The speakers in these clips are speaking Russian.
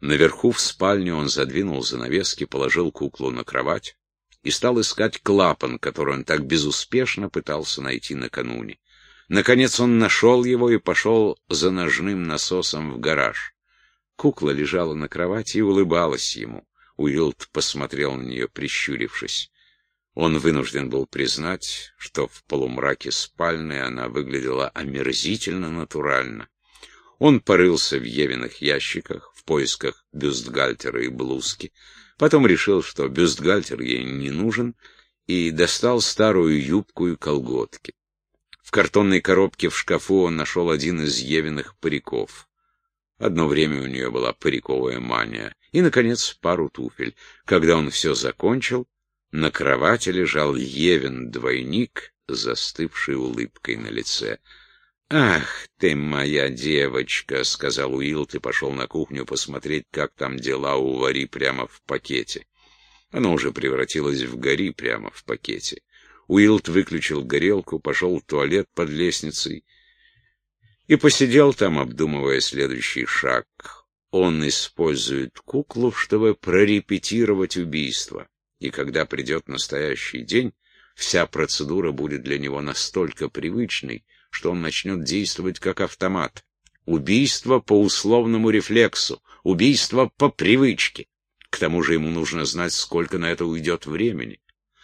Наверху в спальне он задвинул занавески, положил куклу на кровать и стал искать клапан, который он так безуспешно пытался найти накануне. Наконец он нашел его и пошел за ножным насосом в гараж. Кукла лежала на кровати и улыбалась ему. Уилд посмотрел на нее, прищурившись. Он вынужден был признать, что в полумраке спальной она выглядела омерзительно натурально. Он порылся в Евиных ящиках поисках бюстгальтера и блузки, потом решил, что бюстгальтер ей не нужен, и достал старую юбку и колготки. В картонной коробке в шкафу он нашел один из Евиных париков. Одно время у нее была париковая мания. И, наконец, пару туфель. Когда он все закончил, на кровати лежал Евин двойник, застывший улыбкой на лице. «Ах ты моя девочка!» — сказал Уилт и пошел на кухню посмотреть, как там дела у Вари прямо в пакете. Оно уже превратилось в гори прямо в пакете. Уилт выключил горелку, пошел в туалет под лестницей и посидел там, обдумывая следующий шаг. Он использует куклу, чтобы прорепетировать убийство. И когда придет настоящий день, вся процедура будет для него настолько привычной, что он начнет действовать как автомат. Убийство по условному рефлексу, убийство по привычке. К тому же ему нужно знать, сколько на это уйдет времени.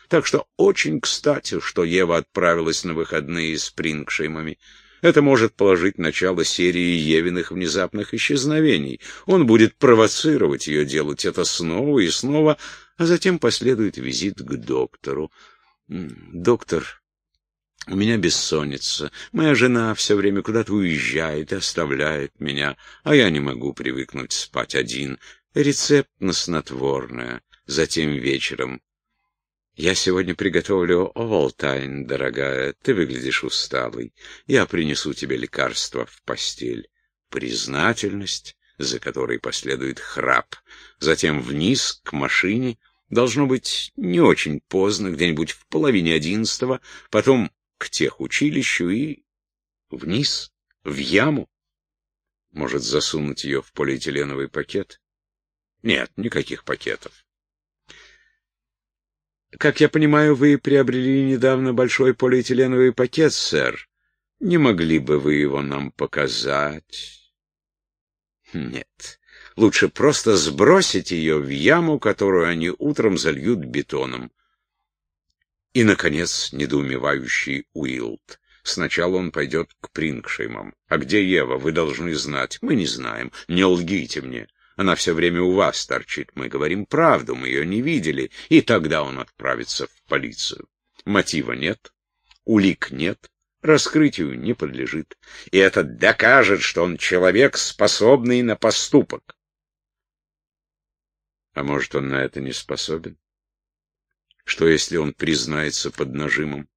Так что очень кстати, что Ева отправилась на выходные с Прингшеймами. Это может положить начало серии Евиных внезапных исчезновений. Он будет провоцировать ее делать это снова и снова, а затем последует визит к доктору. Доктор у меня бессонница. Моя жена все время куда-то уезжает и оставляет меня, а я не могу привыкнуть спать один. Рецепт на снотворное. Затем вечером. Я сегодня приготовлю овалтайн, дорогая. Ты выглядишь усталой. Я принесу тебе лекарство в постель. Признательность, за которой последует храп. Затем вниз к машине. Должно быть не очень поздно, где-нибудь в половине одиннадцатого. Потом к техучилищу и вниз, в яму. Может, засунуть ее в полиэтиленовый пакет? Нет, никаких пакетов. Как я понимаю, вы приобрели недавно большой полиэтиленовый пакет, сэр. Не могли бы вы его нам показать? Нет. Лучше просто сбросить ее в яму, которую они утром зальют бетоном. И, наконец, недоумевающий Уилд. Сначала он пойдет к Прингшеймам. А где Ева, вы должны знать. Мы не знаем. Не лгите мне. Она все время у вас торчит. Мы говорим правду, мы ее не видели. И тогда он отправится в полицию. Мотива нет, улик нет, раскрытию не подлежит. И это докажет, что он человек, способный на поступок. А может, он на это не способен? Что, если он признается под нажимом?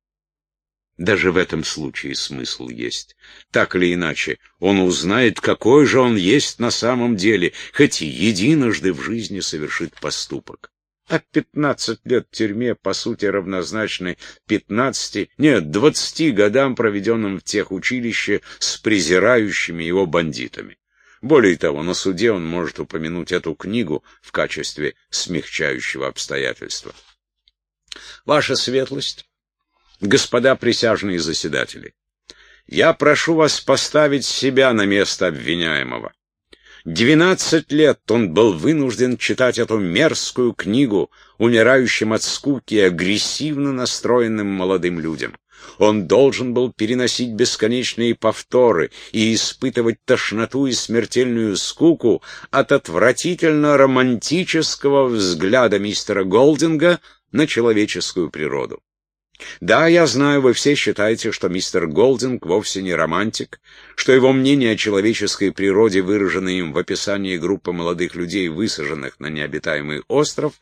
Даже в этом случае смысл есть. Так или иначе, он узнает, какой же он есть на самом деле, хоть и единожды в жизни совершит поступок. А пятнадцать лет в тюрьме, по сути, равнозначны пятнадцати, нет, двадцати годам, проведенным в тех училище с презирающими его бандитами. Более того, на суде он может упомянуть эту книгу в качестве смягчающего обстоятельства. Ваша светлость, господа присяжные заседатели, я прошу вас поставить себя на место обвиняемого. Двенадцать лет он был вынужден читать эту мерзкую книгу умирающим от скуки агрессивно настроенным молодым людям. Он должен был переносить бесконечные повторы и испытывать тошноту и смертельную скуку от отвратительно романтического взгляда мистера Голдинга на человеческую природу. Да, я знаю, вы все считаете, что мистер Голдинг вовсе не романтик, что его мнение о человеческой природе, выраженное им в описании группы молодых людей, высаженных на необитаемый остров,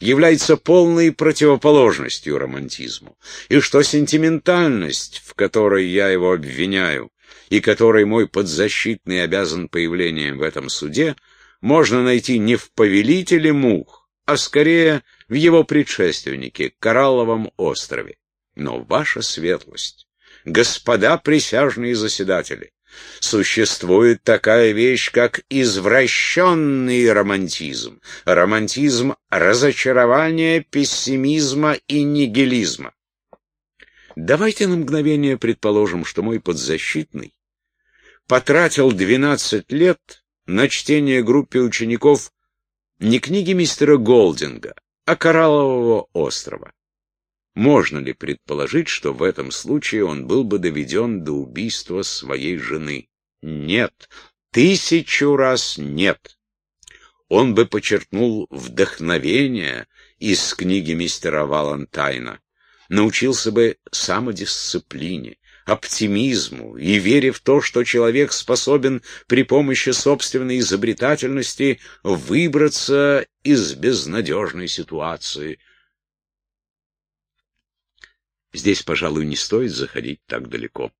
является полной противоположностью романтизму, и что сентиментальность, в которой я его обвиняю, и которой мой подзащитный обязан появлением в этом суде, можно найти не в повелителе мух, а скорее в его предшественнике, Коралловом острове. Но ваша светлость, господа присяжные заседатели, Существует такая вещь, как извращенный романтизм. Романтизм разочарования, пессимизма и нигилизма. Давайте на мгновение предположим, что мой подзащитный потратил 12 лет на чтение группе учеников не книги мистера Голдинга, а Кораллового острова. Можно ли предположить, что в этом случае он был бы доведен до убийства своей жены? Нет. Тысячу раз нет. Он бы почерпнул вдохновение из книги мистера Валентайна, научился бы самодисциплине, оптимизму и вере в то, что человек способен при помощи собственной изобретательности выбраться из безнадежной ситуации. Здесь, пожалуй, не стоит заходить так далеко.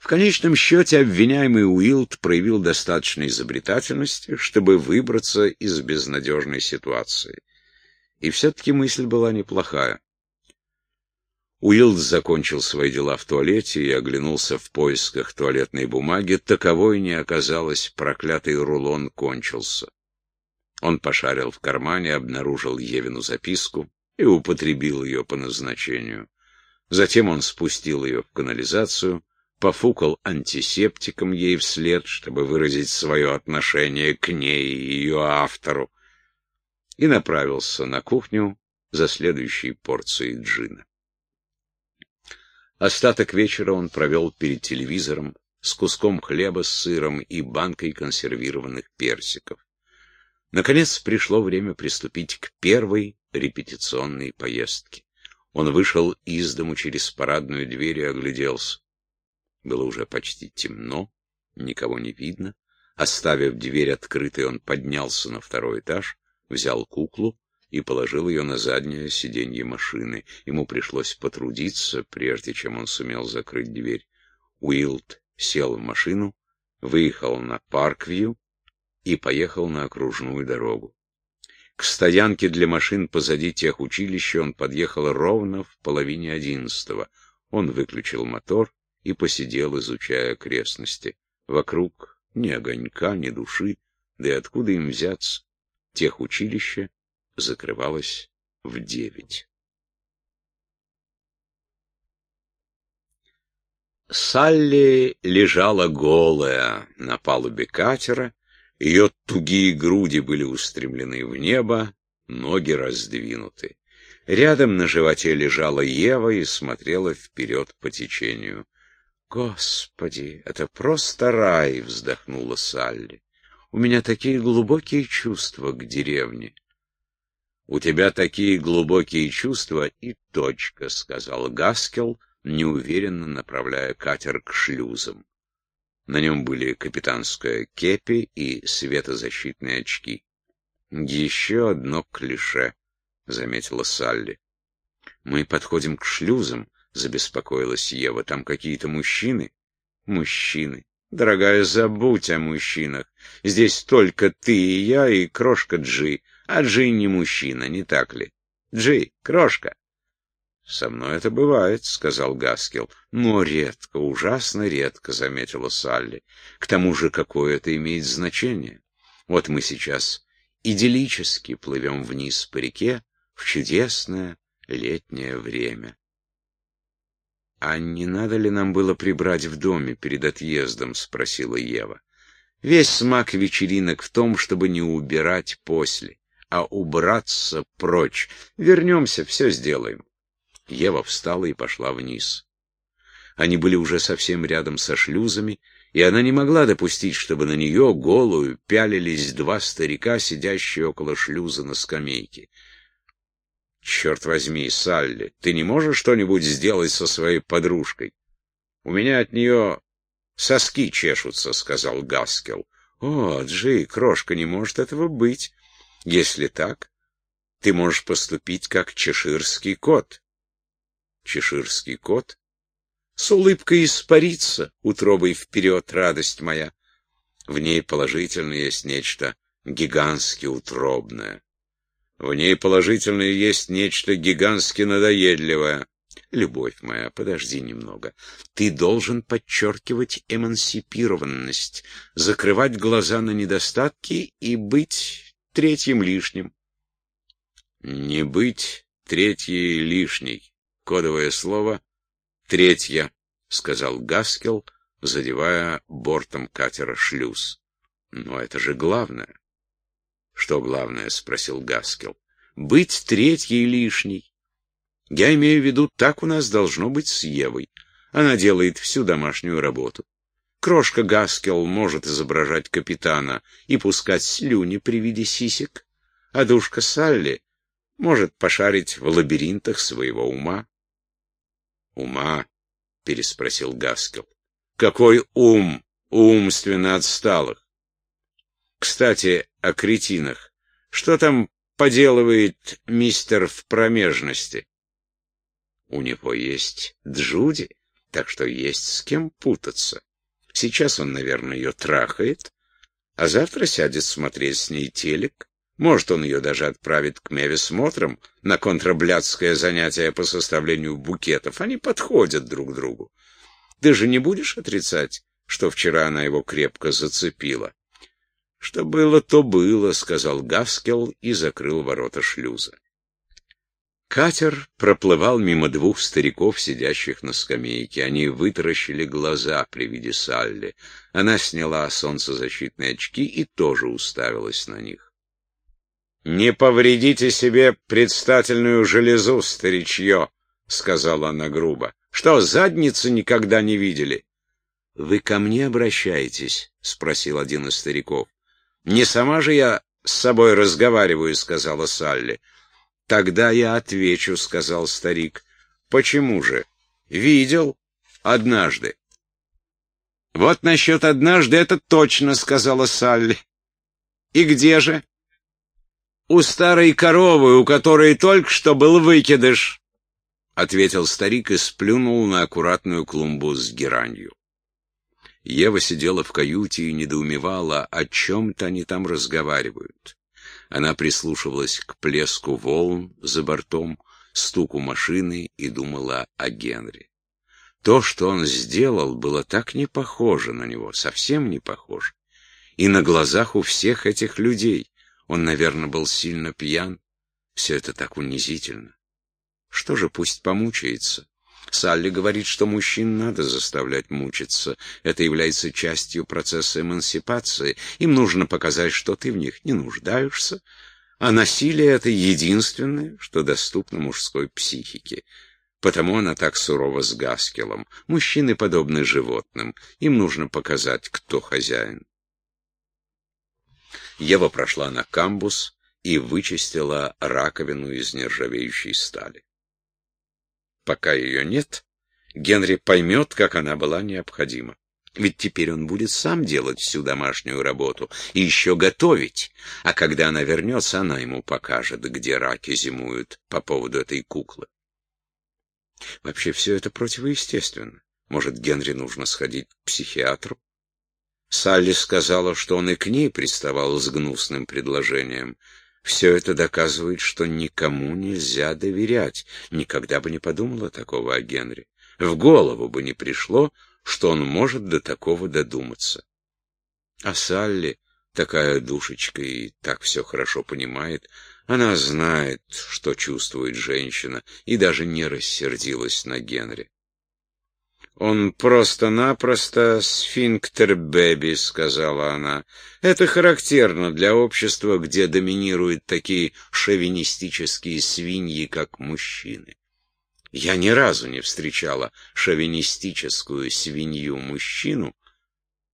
В конечном счете обвиняемый Уилд проявил достаточно изобретательности, чтобы выбраться из безнадежной ситуации. И все-таки мысль была неплохая. Уилд закончил свои дела в туалете и оглянулся в поисках туалетной бумаги. Таковой не оказалось, проклятый рулон кончился. Он пошарил в кармане, обнаружил Евину записку и употребил ее по назначению. Затем он спустил ее в канализацию, пофукал антисептиком ей вслед, чтобы выразить свое отношение к ней и ее автору, и направился на кухню за следующей порцией джина. Остаток вечера он провел перед телевизором с куском хлеба с сыром и банкой консервированных персиков. Наконец пришло время приступить к первой репетиционной поездке. Он вышел из дому через парадную дверь и огляделся. Было уже почти темно, никого не видно. Оставив дверь открытой, он поднялся на второй этаж, взял куклу и положил ее на заднее сиденье машины. Ему пришлось потрудиться, прежде чем он сумел закрыть дверь. Уилд сел в машину, выехал на Парквью и поехал на окружную дорогу. К стоянке для машин позади тех училища он подъехал ровно в половине одиннадцатого. Он выключил мотор и посидел, изучая окрестности. Вокруг ни огонька, ни души, да и откуда им взяться? Тех училища закрывалась в девять. Салли лежала голая на палубе катера, ее тугие груди были устремлены в небо, ноги раздвинуты. Рядом на животе лежала Ева и смотрела вперед по течению. «Господи, это просто рай!» — вздохнула Салли. «У меня такие глубокие чувства к деревне». «У тебя такие глубокие чувства и точка», — сказал Гаскел, неуверенно направляя катер к шлюзам. На нем были капитанская кепи и светозащитные очки. «Еще одно клише», — заметила Салли. «Мы подходим к шлюзам», — забеспокоилась Ева. «Там какие-то мужчины?» «Мужчины. Дорогая, забудь о мужчинах. Здесь только ты и я, и крошка Джи. А Джи не мужчина, не так ли? Джи, крошка. «Со мной это бывает», — сказал Гаскел. «Но редко, ужасно редко», — заметила Салли. «К тому же, какое это имеет значение? Вот мы сейчас идиллически плывем вниз по реке в чудесное летнее время». «А не надо ли нам было прибрать в доме перед отъездом?» — спросила Ева. «Весь смак вечеринок в том, чтобы не убирать после» а убраться прочь. Вернемся, все сделаем. Ева встала и пошла вниз. Они были уже совсем рядом со шлюзами, и она не могла допустить, чтобы на нее, голую, пялились два старика, сидящие около шлюза на скамейке. «Черт возьми, Салли, ты не можешь что-нибудь сделать со своей подружкой? У меня от нее соски чешутся», — сказал Гаскел. «О, Джей, крошка, не может этого быть. Если так, ты можешь поступить как чеширский кот. Чеширский кот? С улыбкой испарится, утробой вперед, радость моя. В ней положительно есть нечто гигантски утробное. В ней положительно есть нечто гигантски надоедливое. Любовь моя, подожди немного. Ты должен подчеркивать эмансипированность, закрывать глаза на недостатки и быть третьим лишним. Не быть третьей лишней. Кодовое слово «третья», — сказал Гаскел, задевая бортом катера шлюз. Но это же главное. Что главное? — спросил Гаскел. Быть третьей лишней. Я имею в виду, так у нас должно быть с Евой. Она делает всю домашнюю работу. Крошка Гаскел может изображать капитана и пускать слюни при виде сисек, а душка Салли может пошарить в лабиринтах своего ума. «Ума?» — переспросил Гаскел. «Какой ум умственно отсталых? Кстати, о кретинах. Что там поделывает мистер в промежности?» «У него есть Джуди, так что есть с кем путаться. Сейчас он, наверное, ее трахает, а завтра сядет смотреть с ней телек. Может, он ее даже отправит к Мевисмотрам на контраблядское занятие по составлению букетов. Они подходят друг другу. Ты же не будешь отрицать, что вчера она его крепко зацепила? — Что было, то было, — сказал Гаскел и закрыл ворота шлюза. Катер проплывал мимо двух стариков, сидящих на скамейке. Они вытаращили глаза при виде Салли. Она сняла солнцезащитные очки и тоже уставилась на них. «Не повредите себе предстательную железу, старичье», — сказала она грубо. «Что, задницы никогда не видели?» «Вы ко мне обращаетесь?» — спросил один из стариков. «Не сама же я с собой разговариваю», — сказала Салли. «Тогда я отвечу», — сказал старик. «Почему же?» «Видел. Однажды». «Вот насчет однажды это точно», — сказала Салли. «И где же?» У старой коровы, у которой только что был выкидыш, — ответил старик и сплюнул на аккуратную клумбу с геранью. Ева сидела в каюте и недоумевала, о чем-то они там разговаривают. Она прислушивалась к плеску волн за бортом, стуку машины и думала о Генри. То, что он сделал, было так не похоже на него, совсем не похоже. И на глазах у всех этих людей. Он, наверное, был сильно пьян. Все это так унизительно. Что же, пусть помучается. Салли говорит, что мужчин надо заставлять мучиться. Это является частью процесса эмансипации. Им нужно показать, что ты в них не нуждаешься, а насилие — это единственное, что доступно мужской психике. Потому она так сурова с Гаскелом. Мужчины подобны животным. Им нужно показать, кто хозяин. Ева прошла на камбус и вычистила раковину из нержавеющей стали. Пока ее нет, Генри поймет, как она была необходима. Ведь теперь он будет сам делать всю домашнюю работу и еще готовить. А когда она вернется, она ему покажет, где раки зимуют по поводу этой куклы. Вообще все это противоестественно. Может, Генри нужно сходить к психиатру? Салли сказала, что он и к ней приставал с гнусным предложением. Все это доказывает, что никому нельзя доверять. Никогда бы не подумала такого о Генри. В голову бы не пришло, что он может до такого додуматься. А Салли, такая душечка и так все хорошо понимает, она знает, что чувствует женщина, и даже не рассердилась на Генри. «Он просто-напросто сфинктер Бэби», — сказала она. «Это характерно для общества, где доминируют такие шовинистические свиньи, как мужчины. Я ни разу не встречала шовинистическую свинью-мужчину,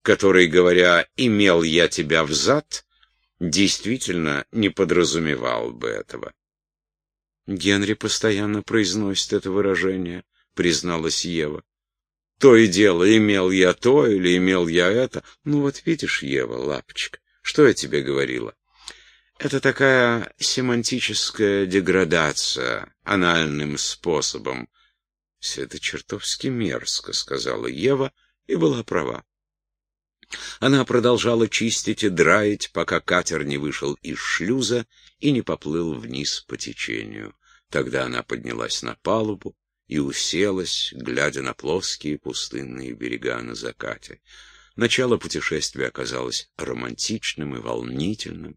который, говоря «имел я тебя взад», действительно не подразумевал бы этого». «Генри постоянно произносит это выражение», — призналась Ева. То и дело, имел я то или имел я это. Ну вот видишь, Ева, лапочка, что я тебе говорила? Это такая семантическая деградация анальным способом. Все это чертовски мерзко, сказала Ева и была права. Она продолжала чистить и драить, пока катер не вышел из шлюза и не поплыл вниз по течению. Тогда она поднялась на палубу и уселась, глядя на плоские пустынные берега на закате. Начало путешествия оказалось романтичным и волнительным.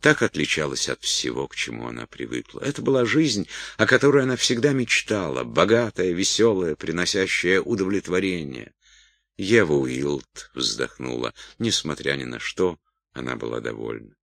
Так отличалась от всего, к чему она привыкла. Это была жизнь, о которой она всегда мечтала, богатая, веселая, приносящая удовлетворение. Ева Уилд вздохнула. Несмотря ни на что, она была довольна.